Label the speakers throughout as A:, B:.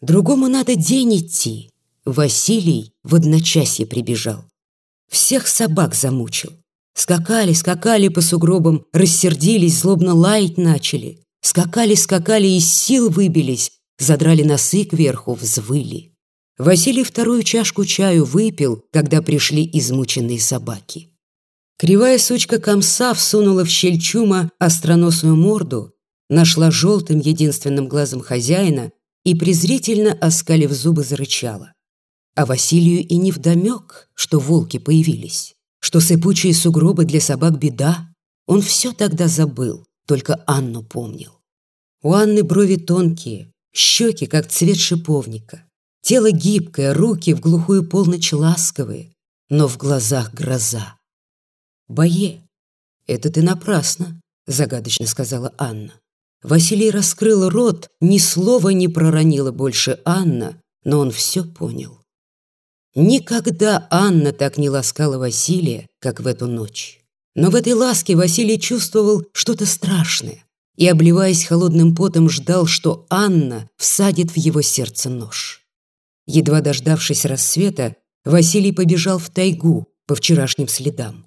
A: Другому надо день идти. Василий в одночасье прибежал. Всех собак замучил. Скакали, скакали по сугробам, рассердились, злобно лаять начали. Скакали, скакали, из сил выбились, задрали носы кверху, взвыли. Василий вторую чашку чаю выпил, когда пришли измученные собаки. Кривая сучка комса всунула в щель чума остроносую морду, нашла желтым единственным глазом хозяина и, презрительно оскалив зубы, зарычала. А Василию и невдомек, что волки появились, что сыпучие сугробы для собак беда. Он все тогда забыл, только Анну помнил. У Анны брови тонкие, щеки, как цвет шиповника. Тело гибкое, руки в глухую полночь ласковые, но в глазах гроза. «Бое, это ты напрасно», — загадочно сказала Анна. Василий раскрыл рот, ни слова не проронила больше Анна, но он все понял. Никогда Анна так не ласкала Василия, как в эту ночь. Но в этой ласке Василий чувствовал что-то страшное и, обливаясь холодным потом, ждал, что Анна всадит в его сердце нож. Едва дождавшись рассвета, Василий побежал в тайгу по вчерашним следам,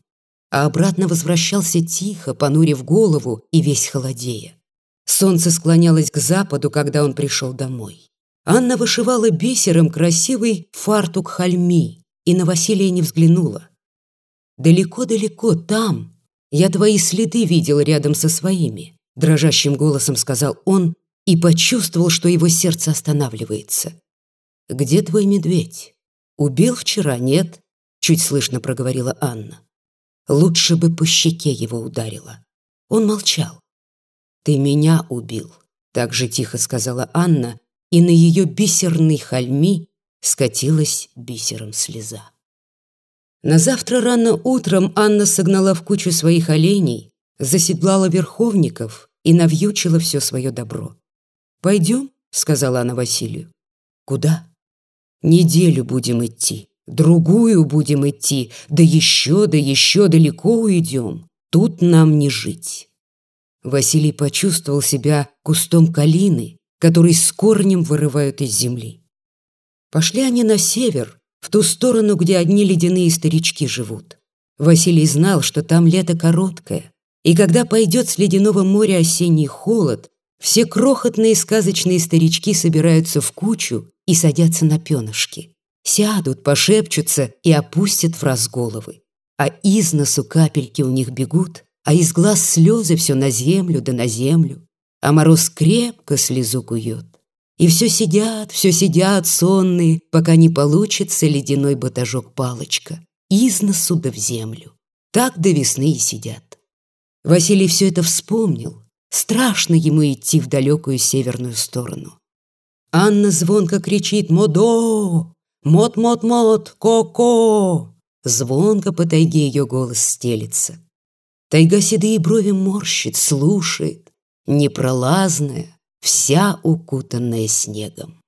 A: а обратно возвращался тихо, понурив голову и весь холодея. Солнце склонялось к западу, когда он пришел домой. Анна вышивала бисером красивый фартук хальми и на Василия не взглянула. «Далеко-далеко, там, я твои следы видел рядом со своими», дрожащим голосом сказал он и почувствовал, что его сердце останавливается. «Где твой медведь? Убил вчера, нет?» Чуть слышно проговорила Анна. Лучше бы по щеке его ударила. Он молчал. «Ты меня убил», — так же тихо сказала Анна, и на ее бисерный хальми скатилась бисером слеза. На завтра рано утром Анна согнала в кучу своих оленей, заседлала верховников и навьючила все свое добро. «Пойдем», — сказала она Василию. «Куда?» Неделю будем идти, другую будем идти, да еще, да еще далеко уйдем. Тут нам не жить. Василий почувствовал себя кустом калины, который с корнем вырывают из земли. Пошли они на север, в ту сторону, где одни ледяные старички живут. Василий знал, что там лето короткое, и когда пойдет с ледяного моря осенний холод, все крохотные сказочные старички собираются в кучу и садятся на пенышки. Сядут, пошепчутся и опустят в раз головы. А из носу капельки у них бегут, а из глаз слезы все на землю да на землю. А мороз крепко слезу кует. И все сидят, все сидят сонные, пока не получится ледяной батажок-палочка. Из носу да в землю. Так до весны и сидят. Василий все это вспомнил. Страшно ему идти в далекую северную сторону. Анна звонко кричит «Модо! Мот-мот-мот! Ко-ко!» Звонко по тайге ее голос стелится. Тайга седые брови морщит, слушает, непролазная, вся укутанная снегом.